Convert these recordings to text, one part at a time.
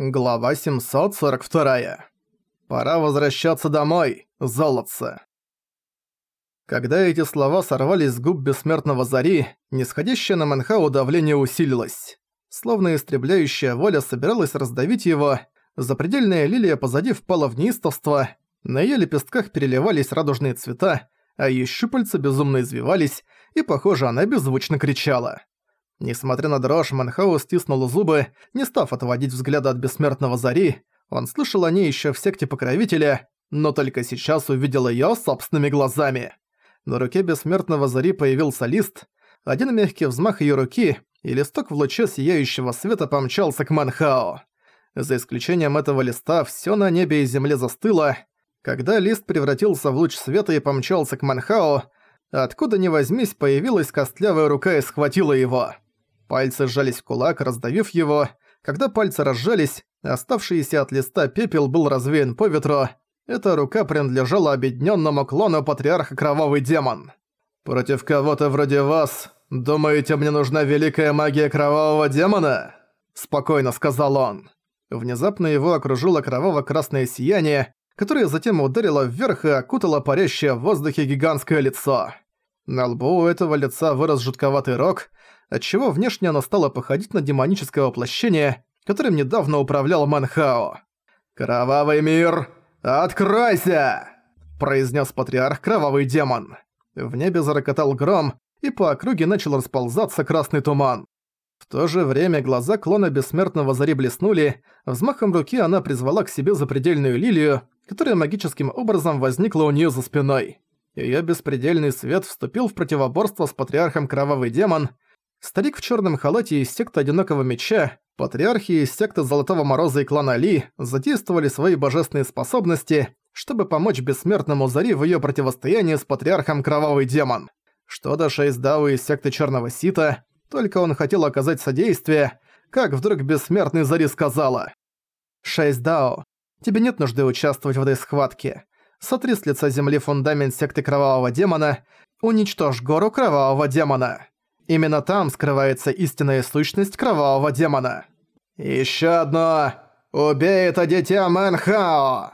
Глава 742. Пора возвращаться домой, золотце. Когда эти слова сорвались с губ бессмертного Зари, нисходящее на Манхау давление усилилось. Словно истребляющая воля собиралась раздавить его, запредельная лилия позади впала в неистовство, на её лепестках переливались радужные цвета, а её щупальца безумно извивались, и, похоже, она беззвучно кричала. Несмотря на дрожь, Манхау стиснул зубы, не став отводить взгляда от бессмертного Зари. Он слышал о ней ещё в секте Покровителя, но только сейчас увидел её собственными глазами. На руке бессмертного Зари появился лист. Один мягкий взмах её руки, и листок в луче сияющего света помчался к Манхао. За исключением этого листа, всё на небе и земле застыло. Когда лист превратился в луч света и помчался к Манхао, откуда ни возьмись появилась костлявая рука и схватила его. Пальцы сжались в кулак, раздавив его. Когда пальцы разжались, оставшийся от листа пепел был развеян по ветру. Эта рука принадлежала объединенному клону патриарха Кровавый Демон. «Против кого-то вроде вас, думаете, мне нужна великая магия Кровавого Демона?» Спокойно сказал он. Внезапно его окружило кроваво-красное сияние, которое затем ударило вверх и окутало парящее в воздухе гигантское лицо. На лбу у этого лица вырос жутковатый рог, отчего внешне оно стало походить на демоническое воплощение, которым недавно управлял Манхао. «Кровавый мир, откройся!» – произнес патриарх Кровавый Демон. В небе зарокотал гром, и по округе начал расползаться красный туман. В то же время глаза клона Бессмертного Зари блеснули, взмахом руки она призвала к себе запредельную лилию, которая магическим образом возникла у нее за спиной. Её беспредельный свет вступил в противоборство с патриархом Кровавый Демон – Старик в черном халате из секты Одинокого Меча, патриархи из секты Золотого Мороза и клана Ли задействовали свои божественные способности, чтобы помочь бессмертному Зари в ее противостоянии с патриархом Кровавый Демон. Что до Шейсдау из секты Черного Сита, только он хотел оказать содействие, как вдруг бессмертный Зари сказала. «Шейсдао, тебе нет нужды участвовать в этой схватке. Сотри с лица земли фундамент секты Кровавого Демона, уничтожь гору Кровавого Демона». Именно там скрывается истинная сущность кровавого демона. «Ещё одно! Убей это дитя Мэнхао!»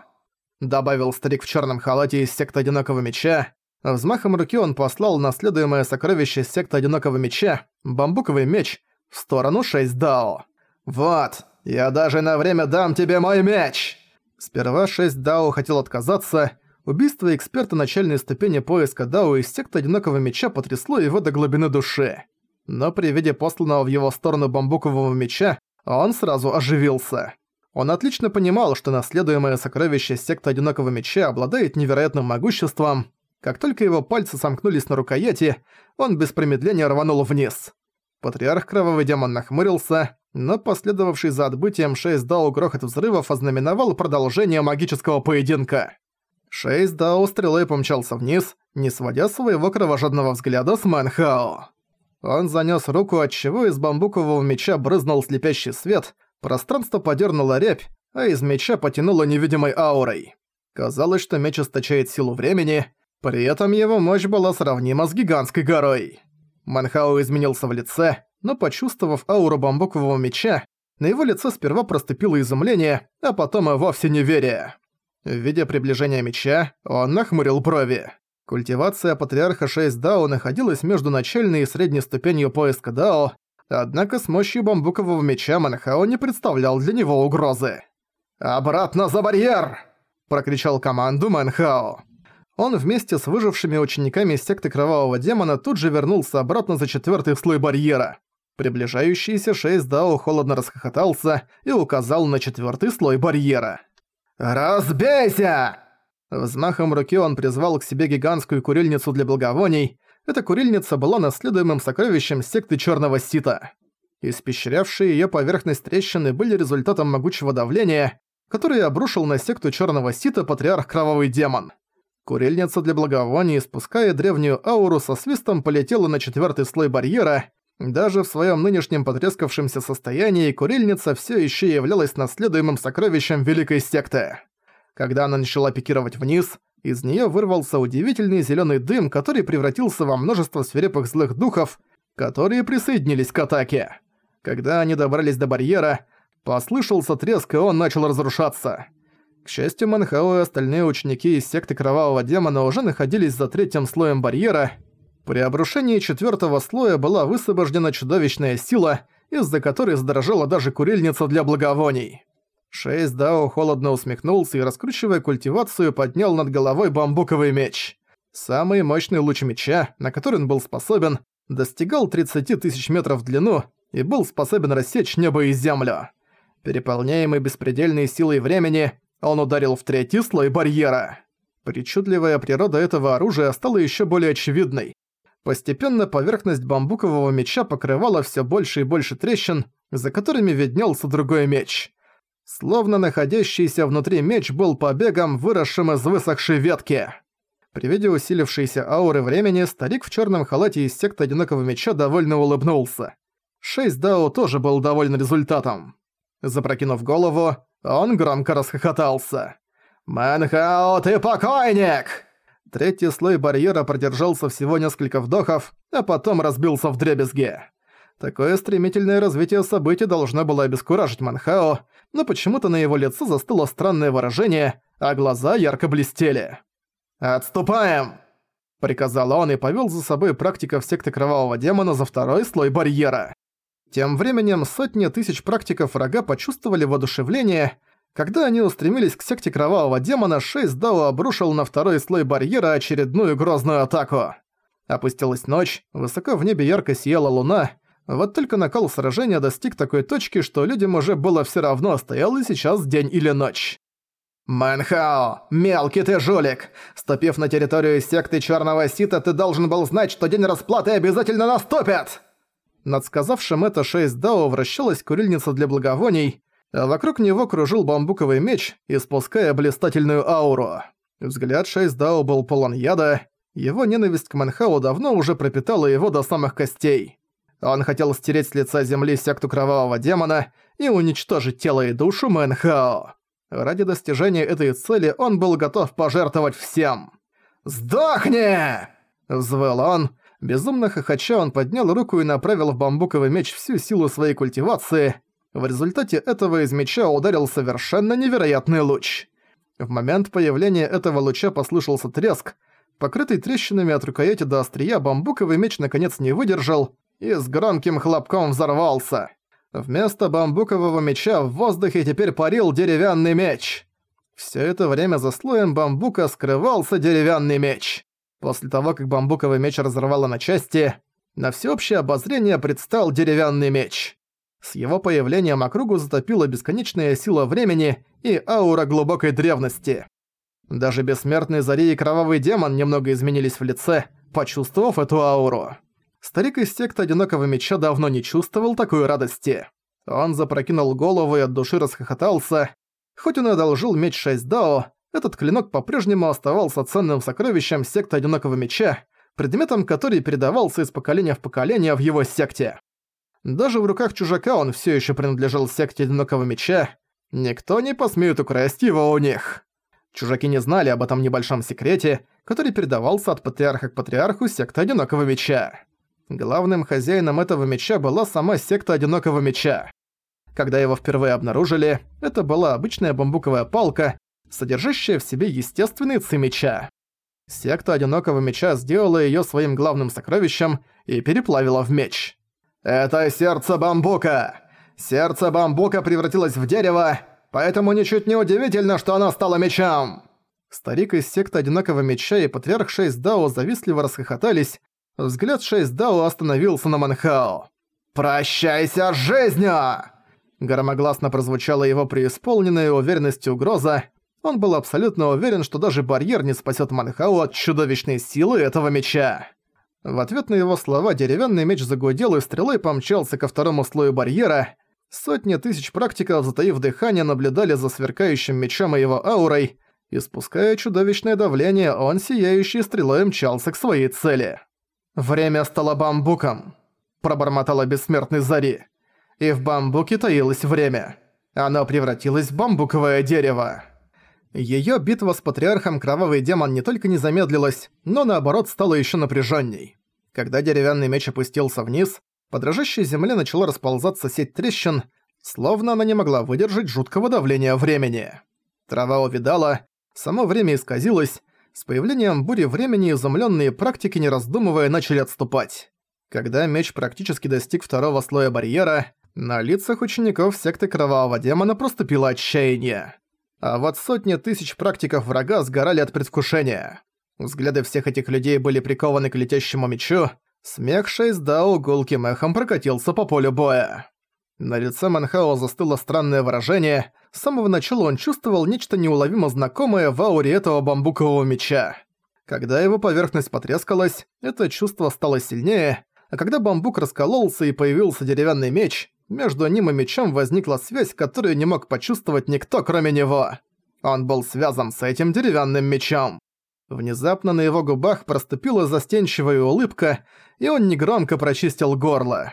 Добавил старик в чёрном халате из секты Одинокого Меча. Взмахом руки он послал наследуемое сокровище секты Одинокого Меча, бамбуковый меч, в сторону 6 Дао. «Вот, я даже на время дам тебе мой меч!» Сперва 6 Дао хотел отказаться, Убийство эксперта начальной ступени поиска Дао из секты Одинокого Меча потрясло его до глубины души. Но при виде посланного в его сторону бамбукового меча, он сразу оживился. Он отлично понимал, что наследуемое сокровище секты Одинокого Меча обладает невероятным могуществом. Как только его пальцы сомкнулись на рукояти, он без промедления рванул вниз. Патриарх Кровавый Демон нахмурился, но последовавший за отбытием 6 Дао грохот взрывов ознаменовал продолжение магического поединка. Шейс Дао стрелой помчался вниз, не сводя своего кровожадного взгляда с Манхао. Он занёс руку, отчего из бамбукового меча брызнул слепящий свет, пространство подернуло рябь, а из меча потянуло невидимой аурой. Казалось, что меч источает силу времени, при этом его мощь была сравнима с гигантской горой. Манхао изменился в лице, но почувствовав ауру бамбукового меча, на его лице сперва проступило изумление, а потом и вовсе неверие. Видя приближение меча, он нахмурил брови. Культивация патриарха 6 Дао находилась между начальной и средней ступенью поиска Дао, однако с мощью бамбукового меча Манхао не представлял для него угрозы. «Обратно за барьер!» – прокричал команду Манхао. Он вместе с выжившими учениками секты Кровавого Демона тут же вернулся обратно за четвертый слой барьера. Приближающийся 6 Дао холодно расхохотался и указал на четвертый слой барьера. «Разбейся!» Взмахом руки он призвал к себе гигантскую курильницу для благовоний. Эта курильница была наследуемым сокровищем секты Черного Сита. Испещрявшие ее поверхность трещины были результатом могучего давления, которое обрушил на секту Черного Сита патриарх Кровавый Демон. Курильница для благовоний, спуская древнюю ауру, со свистом полетела на четвертый слой барьера, даже в своем нынешнем потрескавшемся состоянии курильница все еще являлась наследуемым сокровищем Великой Секты. Когда она начала пикировать вниз, из нее вырвался удивительный зеленый дым, который превратился во множество свирепых злых духов, которые присоединились к атаке. Когда они добрались до барьера, Послышался треск, и он начал разрушаться. К счастью, Манхао и остальные ученики из секты Кровавого Демона уже находились за третьим слоем барьера. При обрушении четвертого слоя была высвобождена чудовищная сила, из-за которой задрожала даже курильница для благовоний. Шесть Дао холодно усмехнулся и, раскручивая культивацию, поднял над головой бамбуковый меч. Самый мощный луч меча, на который он был способен, достигал 30 тысяч метров в длину и был способен рассечь небо и землю. Переполняемый беспредельной силой времени, он ударил в третий слой барьера. Причудливая природа этого оружия стала еще более очевидной. Постепенно поверхность бамбукового меча покрывала все больше и больше трещин, за которыми виднелся другой меч. Словно находящийся внутри меч был побегом, выросшим из высохшей ветки. При виде усилившейся ауры времени старик в черном халате из секты Одинокого Меча довольно улыбнулся. Шесть Дао тоже был доволен результатом. Запрокинув голову, он громко расхохотался. «Мэнхао, ты покойник!» Третий слой барьера продержался всего несколько вдохов, а потом разбился в дребезги. Такое стремительное развитие событий должно было обескуражить Манхао, но почему-то на его лице застыло странное выражение, а глаза ярко блестели. «Отступаем!» – приказал он и повел за собой практиков секты Кровавого Демона за второй слой барьера. Тем временем сотни тысяч практиков врага почувствовали воодушевление. Когда они устремились к секте Кровавого Демона, Шейс Дао обрушил на второй слой барьера очередную грозную атаку. Опустилась ночь, высоко в небе ярко сияла луна, вот только накал сражения достиг такой точки, что людям уже было всё равно, стоял ли сейчас день или ночь. «Мэнхао, мелкий ты жулик! Ступив на территорию секты Чёрного Сита, ты должен был знать, что день расплаты обязательно наступит!» Над сказавшим это шесть дао вращалась курильница для благовоний, вокруг него кружил бамбуковый меч, испуская блистательную ауру. Взгляд шесть дао был полон яда, его ненависть к Манхау давно уже пропитала его до самых костей. Он хотел стереть с лица земли секту кровавого демона и уничтожить тело и душу Мэнхао. Ради достижения этой цели он был готов пожертвовать всем. «Сдохни!» – взвыл он, Безумно хохоча он поднял руку и направил в бамбуковый меч всю силу своей культивации. В результате этого из меча ударил совершенно невероятный луч. В момент появления этого луча послышался треск. Покрытый трещинами от рукояти до острия бамбуковый меч наконец не выдержал и с громким хлопком взорвался. Вместо бамбукового меча в воздухе теперь парил деревянный меч. Все это время за слоем бамбука скрывался деревянный меч. После того, как бамбуковый меч разорвало на части, на всеобщее обозрение предстал деревянный меч. С его появлением округу затопила бесконечная сила времени и аура глубокой древности. Даже бессмертный Зари и Кровавый Демон немного изменились в лице, почувствовав эту ауру. Старик из секты Одинокого Меча давно не чувствовал такой радости. Он запрокинул голову и от души расхохотался. Хоть он и одолжил меч 6 Дао, этот клинок по-прежнему оставался ценным сокровищем секты Одинокого Меча, предметом который передавался из поколения в поколение в его секте. Даже в руках чужака он все еще принадлежал секте Одинокого Меча, никто не посмеет украсть его у них. Чужаки не знали об этом небольшом секрете, который передавался от патриарха к патриарху секты Одинокого Меча. Главным хозяином этого меча была сама секта Одинокого Меча. Когда его впервые обнаружили, это была обычная бамбуковая палка, содержащая в себе естественный ци меча. Секта Одинокого Меча сделала её своим главным сокровищем и переплавила в меч. «Это сердце бамбука! Сердце бамбука превратилось в дерево, поэтому ничуть не удивительно, что оно стало мечом!» Старик из секты Одинокого Меча и Патриарх 6 Дао завистливо расхохотались, взгляд 6 Дао остановился на Манхао. «Прощайся с жизнью!» Громогласно прозвучала его преисполненная уверенностью угроза, он был абсолютно уверен, что даже барьер не спасет Манхау от чудовищной силы этого меча. В ответ на его слова деревянный меч загудел и стрелой помчался ко второму слою барьера. Сотни тысяч практиков, затаив дыхание, наблюдали за сверкающим мечом и его аурой. Испуская чудовищное давление, он сияющей стрелой мчался к своей цели. «Время стало бамбуком», – пробормотала бессмертный Зари. И в бамбуке таилось время. Оно превратилось в бамбуковое дерево. Её битва с патриархом Кровавый Демон не только не замедлилась, но наоборот стала ещё напряжённей. Когда деревянный меч опустился вниз, по дрожащей земле начала расползаться сеть трещин, словно она не могла выдержать жуткого давления времени. Трава увидала, само время исказилось, с появлением бури времени изумленные практики, не раздумывая, начали отступать. Когда меч практически достиг второго слоя барьера, на лицах учеников секты Кровавого Демона проступило отчаяние. А вот сотни тысяч практиков врага сгорали от предвкушения. Взгляды всех этих людей были прикованы к летящему мечу, смех Шейсдау гулким эхом прокатился по полю боя. На лице Манхао застыло странное выражение. С самого начала он чувствовал нечто неуловимо знакомое в ауре этого бамбукового меча. Когда его поверхность потрескалась, это чувство стало сильнее, а когда бамбук раскололся и появился деревянный меч, между ним и мечом возникла связь, которую не мог почувствовать никто, кроме него. Он был связан с этим деревянным мечом. Внезапно на его губах проступила застенчивая улыбка, и он негромко прочистил горло.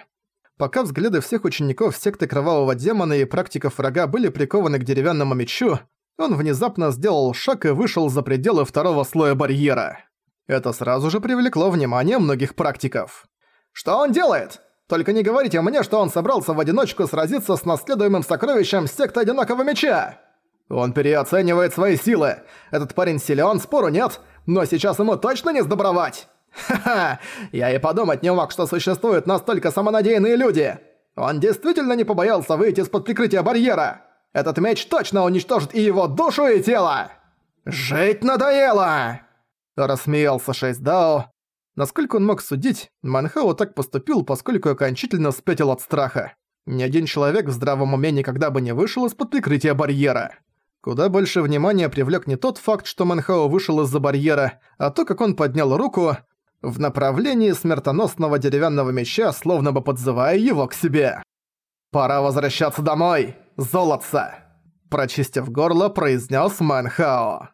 Пока взгляды всех учеников секты Кровавого Демона и практиков врага были прикованы к деревянному мечу, он внезапно сделал шаг и вышел за пределы второго слоя барьера. Это сразу же привлекло внимание многих практиков. «Что он делает? Только не говорите мне, что он собрался в одиночку сразиться с наследуемым сокровищем секты Одинокого Меча!» «Он переоценивает свои силы. Этот парень силен, спору нет, но сейчас ему точно не сдобровать!» Ха-ха, я и подумать не мог, что существуют настолько самонадеянные люди. Он действительно не побоялся выйти из-под прикрытия барьера. Этот меч точно уничтожит и его душу, и тело. Жить надоело! Рассмеялся Шейсдао. Насколько он мог судить, Манхао так поступил, поскольку окончательно спятил от страха. Ни один человек в здравом уме никогда бы не вышел из-под прикрытия барьера. Куда больше внимания привлек не тот факт, что Манхао вышел из-за барьера, а то, как он поднял руку, в направлении смертоносного деревянного меча, словно бы подзывая его к себе. «Пора возвращаться домой, золотце!» Прочистив горло, произнес Мэнхао.